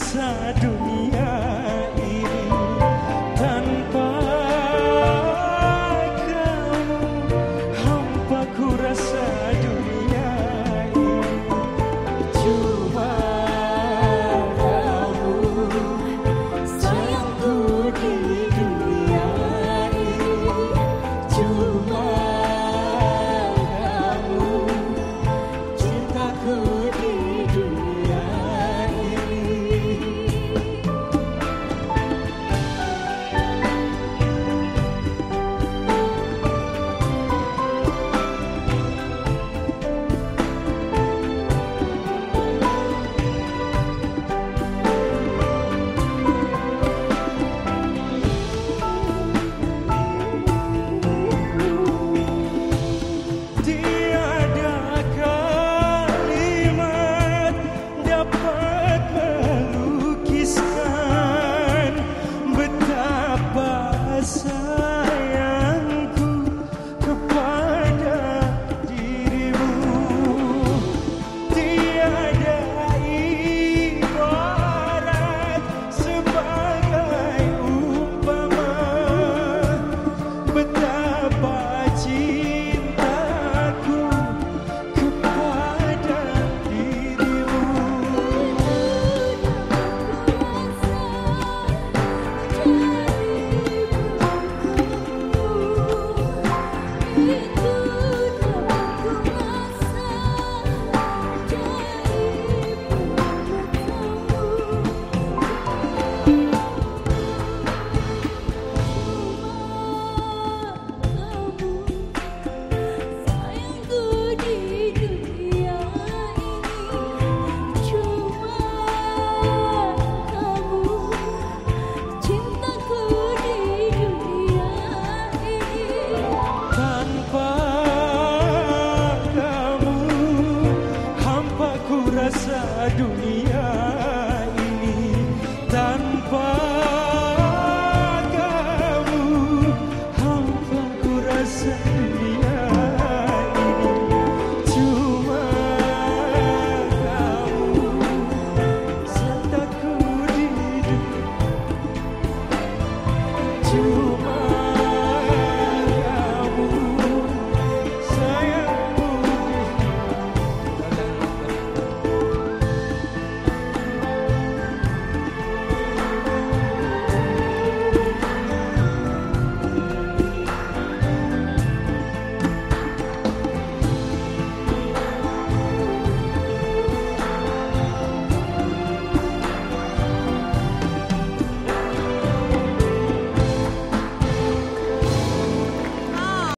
sadu